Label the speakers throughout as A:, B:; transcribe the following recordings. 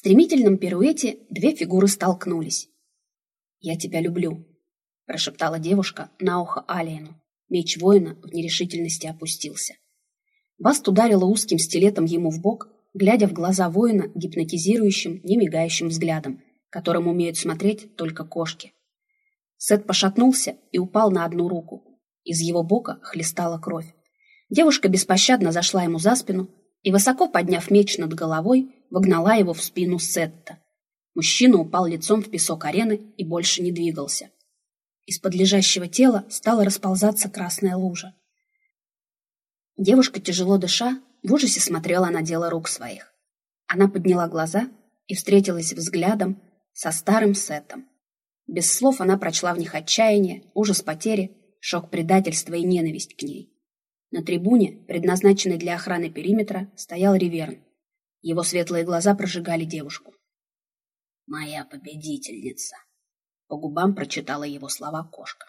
A: стремительном пируэте две фигуры столкнулись. «Я тебя люблю», — прошептала девушка на ухо Алиену. Меч воина в нерешительности опустился. Баст ударила узким стилетом ему в бок, глядя в глаза воина гипнотизирующим, немигающим взглядом, которым умеют смотреть только кошки. Сет пошатнулся и упал на одну руку. Из его бока хлестала кровь. Девушка беспощадно зашла ему за спину и, высоко подняв меч над головой, вогнала его в спину Сетта. Мужчина упал лицом в песок арены и больше не двигался. Из-под лежащего тела стала расползаться красная лужа. Девушка, тяжело дыша, в ужасе смотрела на дело рук своих. Она подняла глаза и встретилась взглядом со старым Сетом. Без слов она прочла в них отчаяние, ужас потери, шок предательства и ненависть к ней. На трибуне, предназначенной для охраны периметра, стоял Риверн. Его светлые глаза прожигали девушку. «Моя победительница!» По губам прочитала его слова кошка.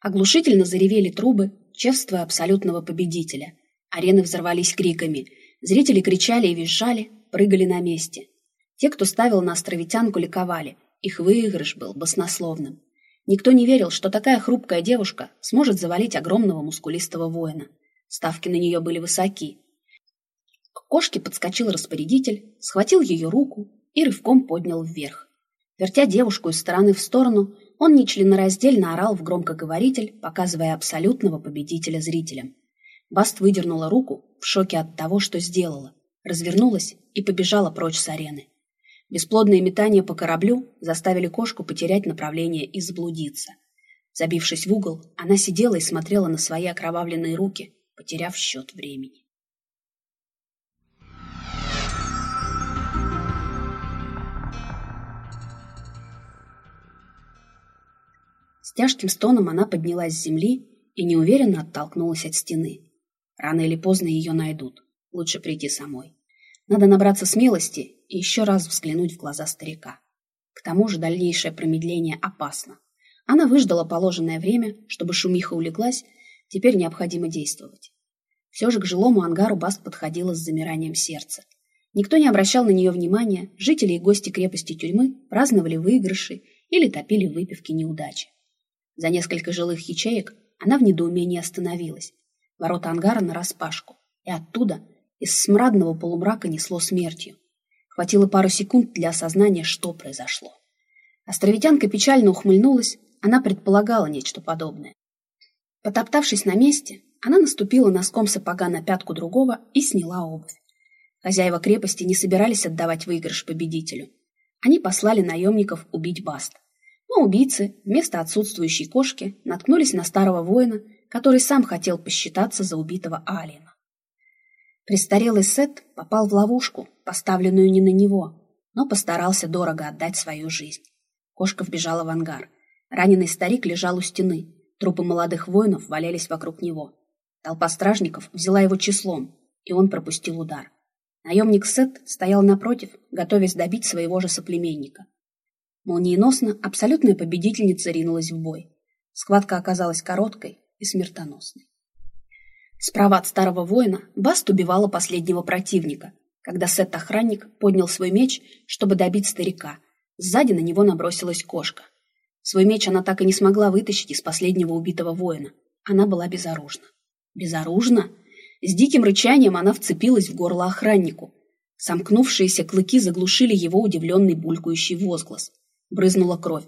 A: Оглушительно заревели трубы, чествуя абсолютного победителя. Арены взорвались криками. Зрители кричали и визжали, прыгали на месте. Те, кто ставил на островитянку, ликовали. Их выигрыш был баснословным. Никто не верил, что такая хрупкая девушка сможет завалить огромного мускулистого воина. Ставки на нее были высоки. К кошке подскочил распорядитель, схватил ее руку и рывком поднял вверх. Вертя девушку из стороны в сторону, он нечленораздельно орал в громкоговоритель, показывая абсолютного победителя зрителям. Баст выдернула руку в шоке от того, что сделала, развернулась и побежала прочь с арены. Бесплодные метания по кораблю заставили кошку потерять направление и заблудиться. Забившись в угол, она сидела и смотрела на свои окровавленные руки, потеряв счет времени. Тяжким стоном она поднялась с земли и неуверенно оттолкнулась от стены. Рано или поздно ее найдут. Лучше прийти самой. Надо набраться смелости и еще раз взглянуть в глаза старика. К тому же дальнейшее промедление опасно. Она выждала положенное время, чтобы шумиха улеглась, теперь необходимо действовать. Все же к жилому ангару Баст подходила с замиранием сердца. Никто не обращал на нее внимания, жители и гости крепости тюрьмы праздновали выигрыши или топили в выпивке неудачи. За несколько жилых ячеек она в недоумении остановилась. Ворота ангара нараспашку, и оттуда из смрадного полумрака несло смертью. Хватило пару секунд для осознания, что произошло. Островитянка печально ухмыльнулась, она предполагала нечто подобное. Потоптавшись на месте, она наступила носком сапога на пятку другого и сняла обувь. Хозяева крепости не собирались отдавать выигрыш победителю. Они послали наемников убить Баст. Но убийцы, вместо отсутствующей кошки, наткнулись на старого воина, который сам хотел посчитаться за убитого Алиена. Престарелый Сет попал в ловушку, поставленную не на него, но постарался дорого отдать свою жизнь. Кошка вбежала в ангар. Раненый старик лежал у стены. Трупы молодых воинов валялись вокруг него. Толпа стражников взяла его числом, и он пропустил удар. Наемник Сет стоял напротив, готовясь добить своего же соплеменника. Молниеносно абсолютная победительница ринулась в бой. Схватка оказалась короткой и смертоносной. Справа от старого воина Баст убивала последнего противника, когда Сет-охранник поднял свой меч, чтобы добить старика. Сзади на него набросилась кошка. Свой меч она так и не смогла вытащить из последнего убитого воина. Она была безоружна. Безоружна? С диким рычанием она вцепилась в горло охраннику. Сомкнувшиеся клыки заглушили его удивленный булькающий возглас. Брызнула кровь.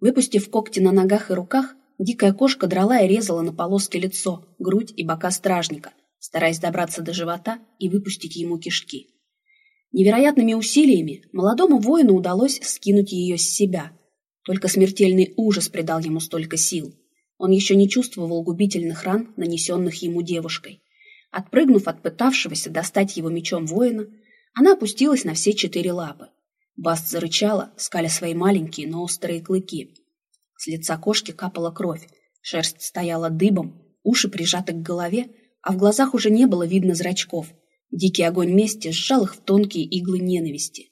A: Выпустив когти на ногах и руках, Дикая кошка драла и резала на полоски лицо, грудь и бока стражника, стараясь добраться до живота и выпустить ему кишки. Невероятными усилиями молодому воину удалось скинуть ее с себя. Только смертельный ужас придал ему столько сил. Он еще не чувствовал губительных ран, нанесенных ему девушкой. Отпрыгнув от пытавшегося достать его мечом воина, она опустилась на все четыре лапы. Баст зарычала, скаля свои маленькие, но острые клыки. С лица кошки капала кровь, шерсть стояла дыбом, уши прижаты к голове, а в глазах уже не было видно зрачков. Дикий огонь мести сжал их в тонкие иглы ненависти.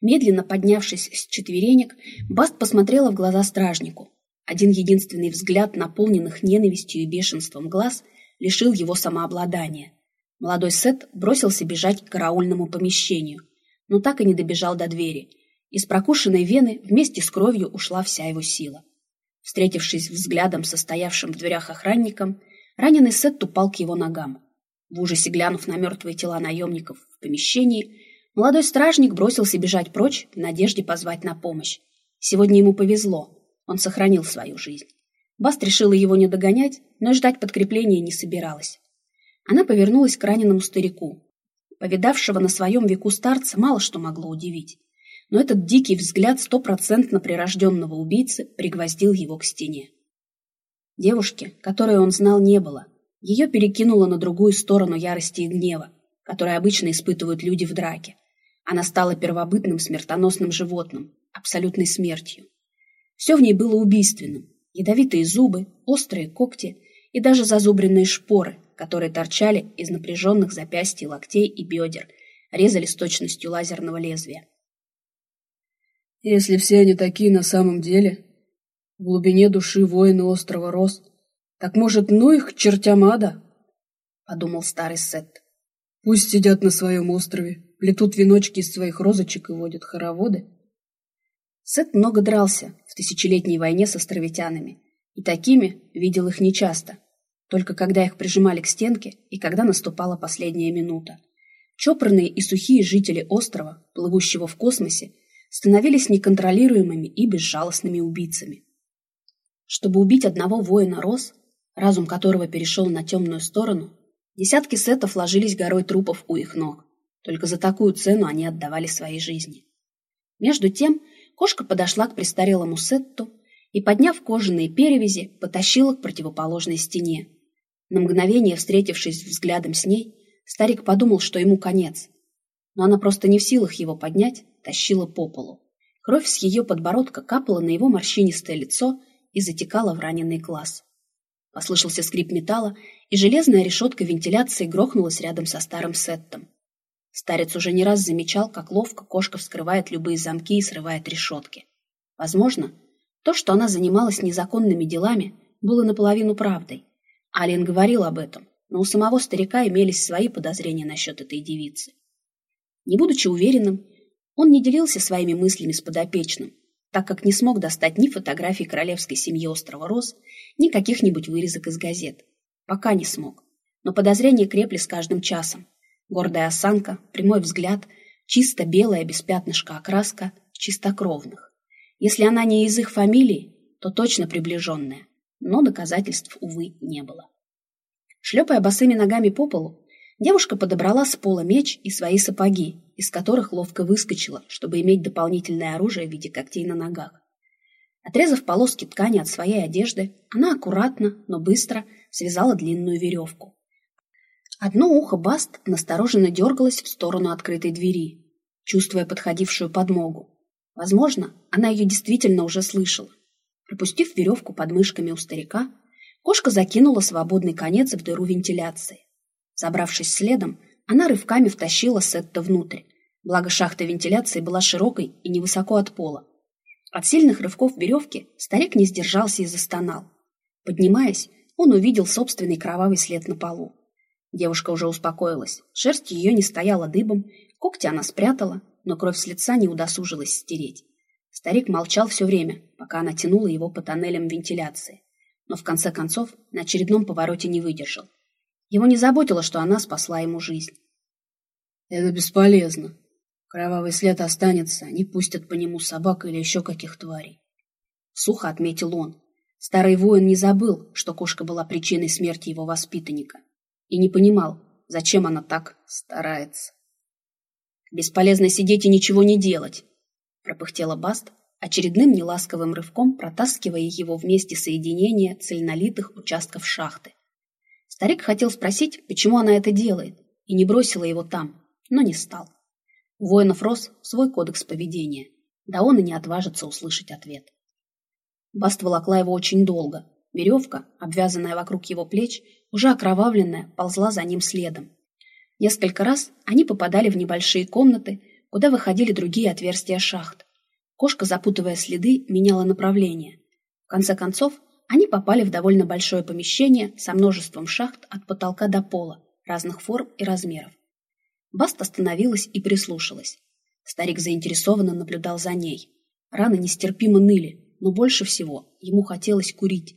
A: Медленно поднявшись с четверенек, Баст посмотрела в глаза стражнику. Один единственный взгляд, наполненных ненавистью и бешенством глаз, лишил его самообладания. Молодой Сет бросился бежать к караульному помещению, но так и не добежал до двери. Из прокушенной вены вместе с кровью ушла вся его сила. Встретившись взглядом со стоявшим в дверях охранником, раненый Сет упал к его ногам. В ужасе глянув на мертвые тела наемников в помещении, молодой стражник бросился бежать прочь в надежде позвать на помощь. Сегодня ему повезло, он сохранил свою жизнь. Баст решила его не догонять, но и ждать подкрепления не собиралась. Она повернулась к раненому старику. Повидавшего на своем веку старца мало что могло удивить. Но этот дикий взгляд стопроцентно прирожденного убийцы пригвоздил его к стене. Девушки, которой он знал, не было. Ее перекинуло на другую сторону ярости и гнева, которые обычно испытывают люди в драке. Она стала первобытным смертоносным животным, абсолютной смертью. Все в ней было убийственным. Ядовитые зубы, острые когти и даже зазубренные шпоры, которые торчали из напряженных запястий, локтей и бедер, резали с точностью лазерного лезвия.
B: Если все они такие на самом деле, в глубине души воины острова Рос, так, может, ну их к чертям ада? — подумал старый Сет. Пусть сидят на своем острове, плетут веночки из своих розочек и водят хороводы.
A: Сет много дрался в тысячелетней войне с островитянами, и такими видел их нечасто, только когда их прижимали к стенке и когда наступала последняя минута. Чопорные и сухие жители острова, плывущего в космосе, становились неконтролируемыми и безжалостными убийцами. Чтобы убить одного воина Рос, разум которого перешел на темную сторону, десятки сетов ложились горой трупов у их ног. Только за такую цену они отдавали свои жизни. Между тем, Кошка подошла к престарелому Сетту и, подняв кожаные перевязи, потащила к противоположной стене. На мгновение, встретившись взглядом с ней, старик подумал, что ему конец. Но она просто не в силах его поднять, тащила по полу. Кровь с ее подбородка капала на его морщинистое лицо и затекала в раненый глаз. Послышался скрип металла, и железная решетка вентиляции грохнулась рядом со старым сеттом. Старец уже не раз замечал, как ловко кошка вскрывает любые замки и срывает решетки. Возможно, то, что она занималась незаконными делами, было наполовину правдой. Ален говорил об этом, но у самого старика имелись свои подозрения насчет этой девицы. Не будучи уверенным, он не делился своими мыслями с подопечным, так как не смог достать ни фотографий королевской семьи острова Рос, ни каких-нибудь вырезок из газет. Пока не смог. Но подозрения крепли с каждым часом. Гордая осанка, прямой взгляд, чисто белая без пятнышка окраска чистокровных. Если она не из их фамилии, то точно приближенная, но доказательств, увы, не было. Шлепая босыми ногами по полу, девушка подобрала с пола меч и свои сапоги, из которых ловко выскочила, чтобы иметь дополнительное оружие в виде когтей на ногах. Отрезав полоски ткани от своей одежды, она аккуратно, но быстро связала длинную веревку. Одно ухо Баст настороженно дергалось в сторону открытой двери, чувствуя подходившую подмогу. Возможно, она ее действительно уже слышала. Пропустив веревку под мышками у старика, кошка закинула свободный конец в дыру вентиляции. Забравшись следом, она рывками втащила Сетта внутрь, благо шахта вентиляции была широкой и невысоко от пола. От сильных рывков веревки старик не сдержался и застонал. Поднимаясь, он увидел собственный кровавый след на полу. Девушка уже успокоилась. Шерсть ее не стояла дыбом, когти она спрятала, но кровь с лица не удосужилась стереть. Старик молчал все время, пока она тянула его по тоннелям вентиляции. Но в конце концов на очередном повороте не выдержал. Его не заботило, что она спасла ему жизнь.
B: «Это бесполезно. Кровавый след останется, они пустят по нему собак или еще каких тварей».
A: Сухо отметил он. Старый воин не забыл, что кошка была причиной смерти его воспитанника и не понимал, зачем она так старается. «Бесполезно сидеть и ничего не делать», — пропыхтела Баст, очередным неласковым рывком протаскивая его вместе соединения цельнолитых участков шахты. Старик хотел спросить, почему она это делает, и не бросила его там, но не стал. У воинов рос свой кодекс поведения, да он и не отважится услышать ответ. Баст волокла его очень долго. Веревка, обвязанная вокруг его плеч, уже окровавленная, ползла за ним следом. Несколько раз они попадали в небольшие комнаты, куда выходили другие отверстия шахт. Кошка, запутывая следы, меняла направление. В конце концов, они попали в довольно большое помещение со множеством шахт от потолка до пола, разных форм и размеров. Баст остановилась и прислушалась. Старик заинтересованно наблюдал за ней. Раны нестерпимо ныли, но больше всего ему хотелось курить.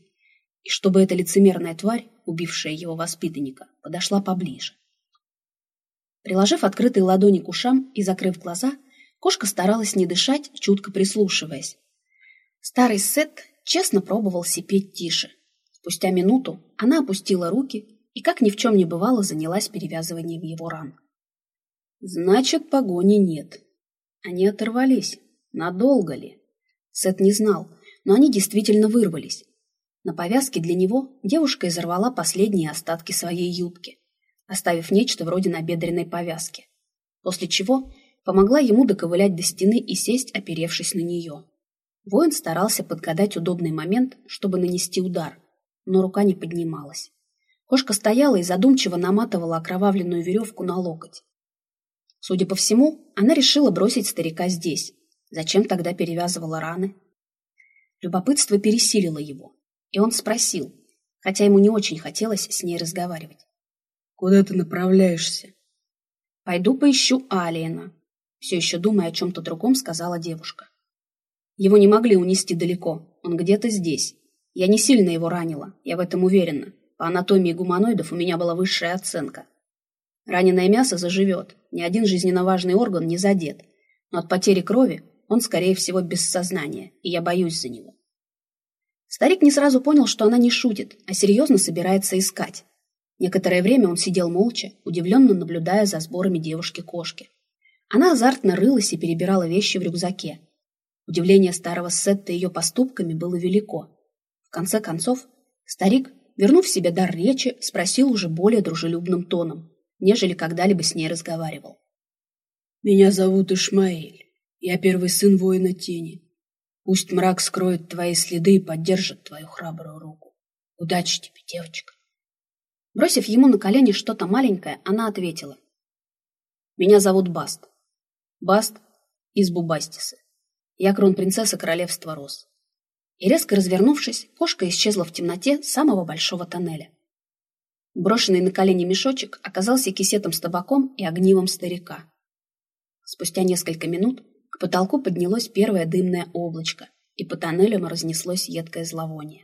A: И чтобы эта лицемерная тварь, убившая его воспитанника, подошла поближе. Приложив открытые ладони к ушам и закрыв глаза, кошка старалась не дышать, чутко прислушиваясь. Старый Сет честно пробовал сипеть тише. Спустя минуту она опустила руки и, как ни в чем не бывало, занялась перевязыванием его ран. Значит, погони нет. Они оторвались. Надолго ли? Сет не знал, но они действительно вырвались. На повязке для него девушка изорвала последние остатки своей юбки оставив нечто вроде набедренной повязки, после чего помогла ему доковылять до стены и сесть, оперевшись на нее. Воин старался подгадать удобный момент, чтобы нанести удар, но рука не поднималась. Кошка стояла и задумчиво наматывала окровавленную веревку на локоть. Судя по всему, она решила бросить старика здесь. Зачем тогда перевязывала раны? Любопытство пересилило его, и он спросил, хотя ему не очень хотелось с ней разговаривать.
B: Куда ты направляешься?
A: Пойду поищу Алиена. Все еще думая о чем-то другом, сказала девушка. Его не могли унести далеко. Он где-то здесь. Я не сильно его ранила, я в этом уверена. По анатомии гуманоидов у меня была высшая оценка. Раненое мясо заживет, ни один жизненно важный орган не задет. Но от потери крови он, скорее всего, без сознания, и я боюсь за него. Старик не сразу понял, что она не шутит, а серьезно собирается искать. Некоторое время он сидел молча, удивленно наблюдая за сборами девушки-кошки. Она азартно рылась и перебирала вещи в рюкзаке. Удивление старого Сетта ее поступками было велико. В конце концов, старик, вернув себе дар речи, спросил уже более дружелюбным тоном, нежели когда-либо с ней разговаривал.
B: «Меня зовут Ишмаэль. Я первый сын воина тени. Пусть мрак скроет твои следы и поддержит твою храбрую руку. Удачи тебе, девочка!»
A: Бросив ему на колени что-то маленькое, она ответила. «Меня зовут Баст. Баст из Бубастисы. Я кронпринцесса королевства Рос». И резко развернувшись, кошка исчезла в темноте самого большого тоннеля. Брошенный на колени мешочек оказался кисетом с табаком и огнивом старика. Спустя несколько минут к потолку поднялось первое дымное облачко, и по тоннелям разнеслось едкое зловоние.